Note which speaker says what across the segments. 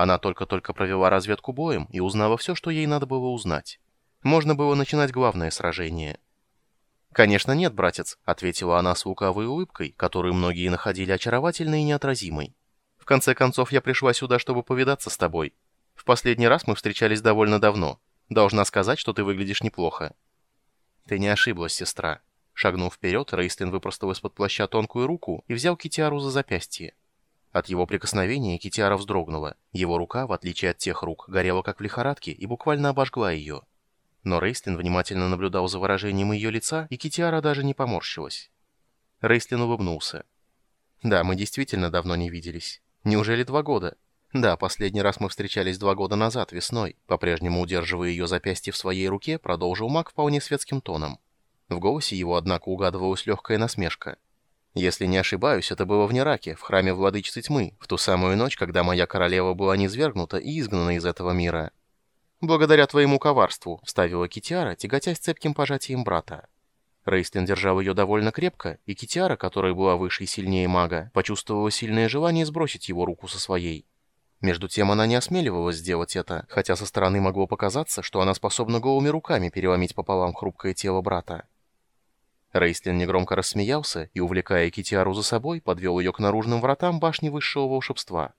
Speaker 1: Она только-только провела разведку боем и узнала все, что ей надо было узнать. Можно было начинать главное сражение. «Конечно нет, братец», — ответила она с лукавой улыбкой, которую многие находили очаровательной и неотразимой. «В конце концов, я пришла сюда, чтобы повидаться с тобой. В последний раз мы встречались довольно давно. Должна сказать, что ты выглядишь неплохо». «Ты не ошиблась, сестра». Шагнув вперед, Рейстлин выпростал из-под плаща тонкую руку и взял Китиару за запястье. От его прикосновения Китиара вздрогнула. Его рука, в отличие от тех рук, горела как в лихорадке и буквально обожгла ее. Но Рейстлин внимательно наблюдал за выражением ее лица, и Китиара даже не поморщилась. Рейстлин улыбнулся. «Да, мы действительно давно не виделись. Неужели два года?» «Да, последний раз мы встречались два года назад, весной». По-прежнему удерживая ее запястье в своей руке, продолжил маг вполне светским тоном. В голосе его, однако, угадывалась легкая насмешка. Если не ошибаюсь, это было в Нераке, в храме Владычицы Тьмы, в ту самую ночь, когда моя королева была низвергнута и изгнана из этого мира. «Благодаря твоему коварству», — вставила Китиара, тяготясь цепким пожатием брата. Рейстлин держал ее довольно крепко, и Китиара, которая была выше и сильнее мага, почувствовала сильное желание сбросить его руку со своей. Между тем она не осмеливалась сделать это, хотя со стороны могло показаться, что она способна голыми руками переломить пополам хрупкое тело брата. Рейстлин негромко рассмеялся и, увлекая Китиару за собой, подвел ее к наружным вратам башни высшего волшебства.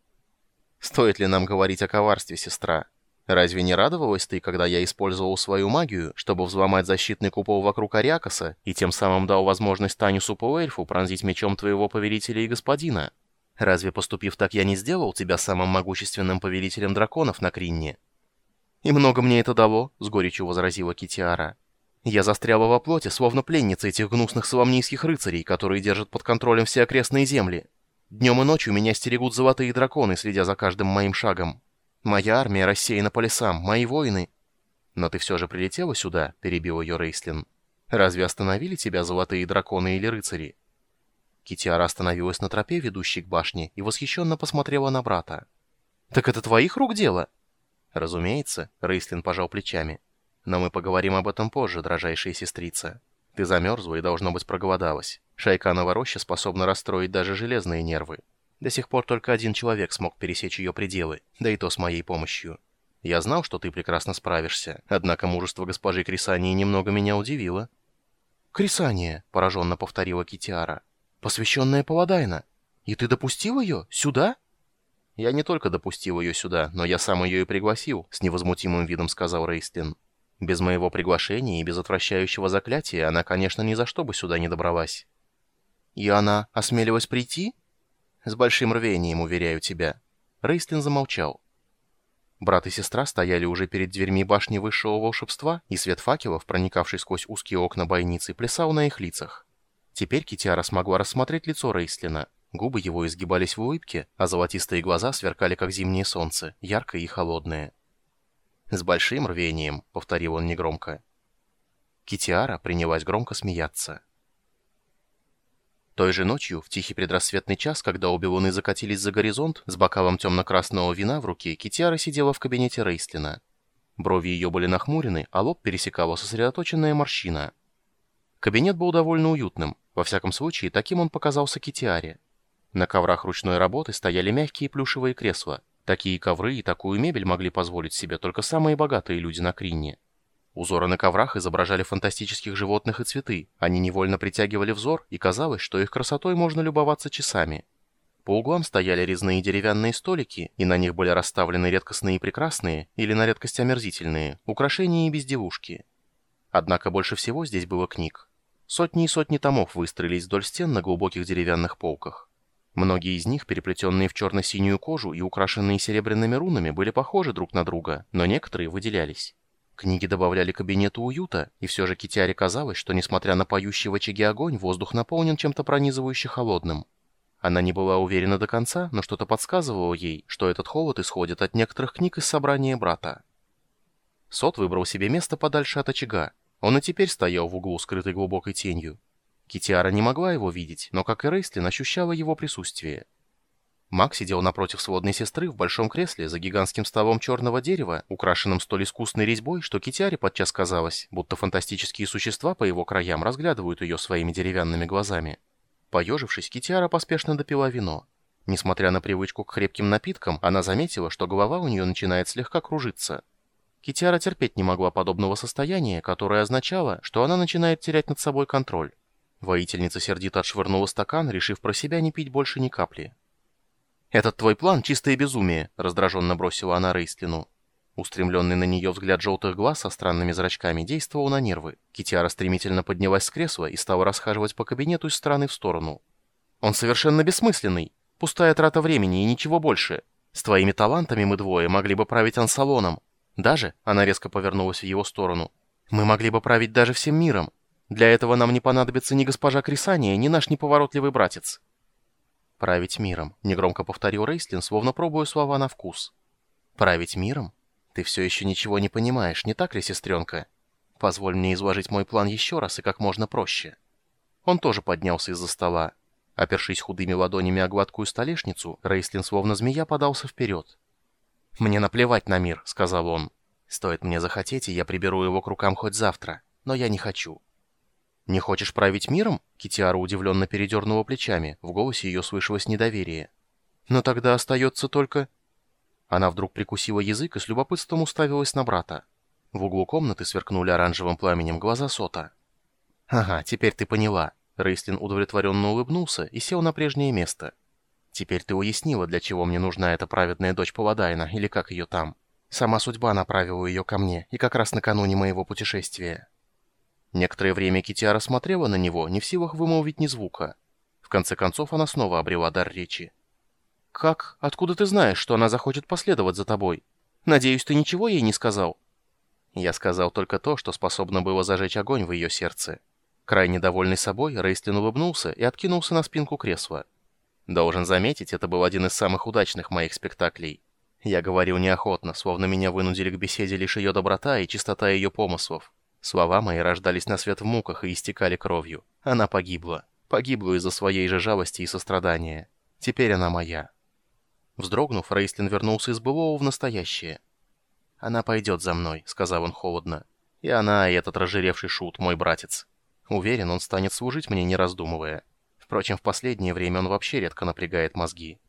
Speaker 1: «Стоит ли нам говорить о коварстве, сестра? Разве не радовалась ты, когда я использовал свою магию, чтобы взломать защитный купол вокруг Ариакаса и тем самым дал возможность Танису Пуэльфу пронзить мечом твоего повелителя и господина? Разве поступив так, я не сделал тебя самым могущественным повелителем драконов на Кринне?» «И много мне это дало», — с горечью возразила Китиара. Я застряла во плоти, словно пленница этих гнусных соломнийских рыцарей, которые держат под контролем все окрестные земли. Днем и ночью меня стерегут золотые драконы, следя за каждым моим шагом. Моя армия рассеяна по лесам, мои воины... Но ты все же прилетела сюда, перебил ее Рейслин. Разве остановили тебя золотые драконы или рыцари? Китиара остановилась на тропе, ведущей к башне, и восхищенно посмотрела на брата. «Так это твоих рук дело?» «Разумеется», — Рейслин пожал плечами. Но мы поговорим об этом позже, дрожайшая сестрица. Ты замерзла и, должно быть, проголодалась. Шайканова роща способна расстроить даже железные нервы. До сих пор только один человек смог пересечь ее пределы, да и то с моей помощью. Я знал, что ты прекрасно справишься, однако мужество госпожи Крисании немного меня удивило. «Крисания», — пораженно повторила Китиара, — «посвященная Паладайна. И ты допустил ее? Сюда?» «Я не только допустил ее сюда, но я сам ее и пригласил», — с невозмутимым видом сказал Рейстлин. Без моего приглашения и без отвращающего заклятия она, конечно, ни за что бы сюда не добралась. И она осмелилась прийти? С большим рвением, уверяю тебя. Рейстлин замолчал. Брат и сестра стояли уже перед дверьми башни высшего волшебства, и свет факелов, проникавший сквозь узкие окна бойницы, плясал на их лицах. Теперь Китиара смогла рассмотреть лицо Рейстлина. Губы его изгибались в улыбке, а золотистые глаза сверкали, как зимнее солнце, яркое и холодное. «С большим рвением», — повторил он негромко. Китиара принялась громко смеяться. Той же ночью, в тихий предрассветный час, когда обе луны закатились за горизонт, с бокалом темно-красного вина в руке, Китиара сидела в кабинете Рейстлина. Брови ее были нахмурены, а лоб пересекала сосредоточенная морщина. Кабинет был довольно уютным, во всяком случае, таким он показался Китиаре. На коврах ручной работы стояли мягкие плюшевые кресла, Такие ковры и такую мебель могли позволить себе только самые богатые люди на Кринне. Узоры на коврах изображали фантастических животных и цветы. Они невольно притягивали взор, и казалось, что их красотой можно любоваться часами. По углам стояли резные деревянные столики, и на них были расставлены редкостные и прекрасные, или на редкость омерзительные, украшения и безделушки. Однако больше всего здесь было книг. Сотни и сотни томов выстроились вдоль стен на глубоких деревянных полках. Многие из них, переплетенные в черно-синюю кожу и украшенные серебряными рунами, были похожи друг на друга, но некоторые выделялись. Книги добавляли кабинету уюта, и все же Китяре казалось, что, несмотря на поющий в очаге огонь, воздух наполнен чем-то пронизывающе холодным. Она не была уверена до конца, но что-то подсказывало ей, что этот холод исходит от некоторых книг из собрания брата. Сот выбрал себе место подальше от очага. Он и теперь стоял в углу, скрытый глубокой тенью. Китиара не могла его видеть, но, как и Рейстлин, ощущала его присутствие. Мак сидел напротив сводной сестры в большом кресле за гигантским столом черного дерева, украшенным столь искусной резьбой, что Китиаре подчас казалось, будто фантастические существа по его краям разглядывают ее своими деревянными глазами. Поежившись, Китиара поспешно допила вино. Несмотря на привычку к крепким напиткам, она заметила, что голова у нее начинает слегка кружиться. Китиара терпеть не могла подобного состояния, которое означало, что она начинает терять над собой контроль. Воительница сердито отшвырнула стакан, решив про себя не пить больше ни капли. «Этот твой план — чистое безумие», — раздраженно бросила она Рейстлину. Устремленный на нее взгляд желтых глаз со странными зрачками действовал на нервы. Китиара стремительно поднялась с кресла и стала расхаживать по кабинету из стороны в сторону. «Он совершенно бессмысленный. Пустая трата времени и ничего больше. С твоими талантами мы двое могли бы править ансалоном. Даже, — она резко повернулась в его сторону, — мы могли бы править даже всем миром. Для этого нам не понадобится ни госпожа Крисания, ни наш неповоротливый братец. «Править миром», — негромко повторил Рейслин, словно пробуя слова на вкус. «Править миром? Ты все еще ничего не понимаешь, не так ли, сестренка? Позволь мне изложить мой план еще раз и как можно проще». Он тоже поднялся из-за стола. Опершись худыми ладонями о гладкую столешницу, Рейслин словно змея подался вперед. «Мне наплевать на мир», — сказал он. «Стоит мне захотеть, и я приберу его к рукам хоть завтра. Но я не хочу. «Не хочешь править миром?» Китиара удивленно передернула плечами, в голосе ее слышалось недоверие. «Но тогда остается только...» Она вдруг прикусила язык и с любопытством уставилась на брата. В углу комнаты сверкнули оранжевым пламенем глаза Сота. «Ага, теперь ты поняла». Рейслин удовлетворенно улыбнулся и сел на прежнее место. «Теперь ты уяснила, для чего мне нужна эта праведная дочь Паладайна, или как ее там. Сама судьба направила ее ко мне, и как раз накануне моего путешествия». Некоторое время Китиара смотрела на него, не в силах вымолвить ни звука. В конце концов она снова обрела дар речи. «Как? Откуда ты знаешь, что она захочет последовать за тобой? Надеюсь, ты ничего ей не сказал?» Я сказал только то, что способно было зажечь огонь в ее сердце. Крайне довольный собой, Рейстлин улыбнулся и откинулся на спинку кресла. Должен заметить, это был один из самых удачных моих спектаклей. Я говорил неохотно, словно меня вынудили к беседе лишь ее доброта и чистота ее помыслов. Слова мои рождались на свет в муках и истекали кровью. Она погибла. Погибла из-за своей же жалости и сострадания. Теперь она моя. Вздрогнув, Рейслин вернулся из былого в настоящее. «Она пойдет за мной», — сказал он холодно. «И она, и этот разжиревший шут, мой братец. Уверен, он станет служить мне, не раздумывая. Впрочем, в последнее время он вообще редко напрягает мозги».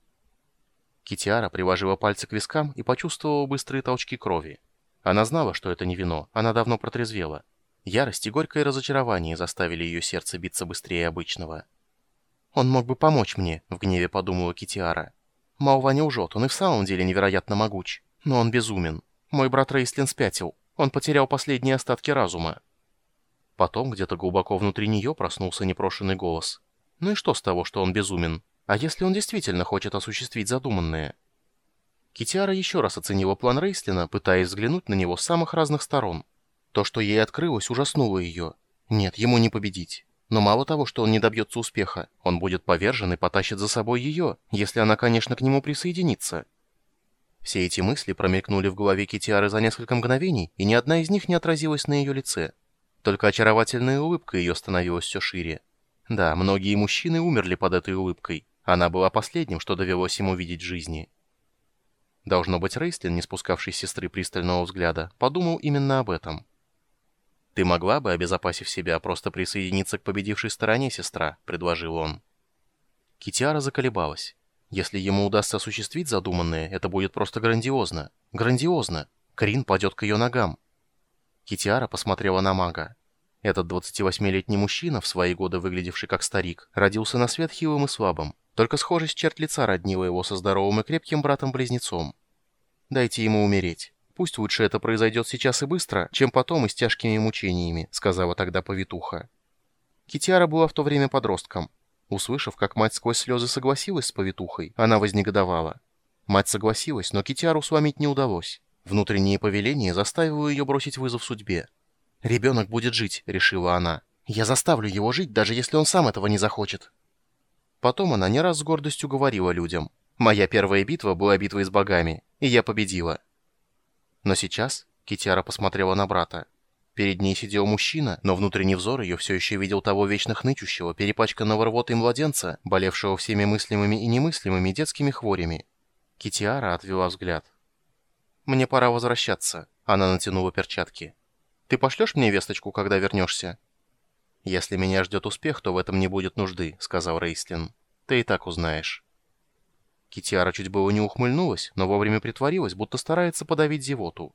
Speaker 1: Китиара приложила пальцы к вискам и почувствовала быстрые толчки крови. Она знала, что это не вино, она давно протрезвела. Ярость и горькое разочарование заставили ее сердце биться быстрее обычного. «Он мог бы помочь мне», — в гневе подумала Китиара. «Маува не лжет, он и в самом деле невероятно могуч. Но он безумен. Мой брат Рейслин спятил. Он потерял последние остатки разума». Потом где-то глубоко внутри нее проснулся непрошенный голос. «Ну и что с того, что он безумен? А если он действительно хочет осуществить задуманное?» Китиара еще раз оценила план Рейслина, пытаясь взглянуть на него с самых разных сторон. То, что ей открылось, ужаснуло ее. Нет, ему не победить. Но мало того, что он не добьется успеха, он будет повержен и потащит за собой ее, если она, конечно, к нему присоединится. Все эти мысли промелькнули в голове Китиары за несколько мгновений, и ни одна из них не отразилась на ее лице. Только очаровательная улыбка ее становилась все шире. Да, многие мужчины умерли под этой улыбкой. Она была последним, что довелось ему видеть жизни. Должно быть, Рейстлин, не спускавший с сестры пристального взгляда, подумал именно об этом. «Ты могла бы, обезопасив себя, просто присоединиться к победившей стороне, сестра», — предложил он. Китиара заколебалась. Если ему удастся осуществить задуманное, это будет просто грандиозно. Грандиозно. Крин падет к ее ногам. Китиара посмотрела на мага. Этот 28-летний мужчина, в свои годы выглядевший как старик, родился на свет хилым и слабым. Только схожесть черт лица роднила его со здоровым и крепким братом-близнецом. «Дайте ему умереть. Пусть лучше это произойдет сейчас и быстро, чем потом и с тяжкими мучениями», — сказала тогда повитуха. Китиара была в то время подростком. Услышав, как мать сквозь слезы согласилась с повитухой, она вознегодовала. Мать согласилась, но Китиару сломить не удалось. Внутреннее повеление заставило ее бросить вызов судьбе. «Ребенок будет жить», — решила она. «Я заставлю его жить, даже если он сам этого не захочет». Потом она не раз с гордостью говорила людям. «Моя первая битва была битвой с богами, и я победила». Но сейчас Китиара посмотрела на брата. Перед ней сидел мужчина, но внутренний взор ее все еще видел того вечно хнычущего, перепачканного рвотой младенца, болевшего всеми мыслимыми и немыслимыми детскими хворями. Китиара отвела взгляд. «Мне пора возвращаться», — она натянула перчатки. «Ты пошлешь мне весточку, когда вернешься?» «Если меня ждет успех, то в этом не будет нужды», — сказал Рейслин. «Ты и так узнаешь». Китиара чуть было не ухмыльнулась, но вовремя притворилась, будто старается подавить зевоту.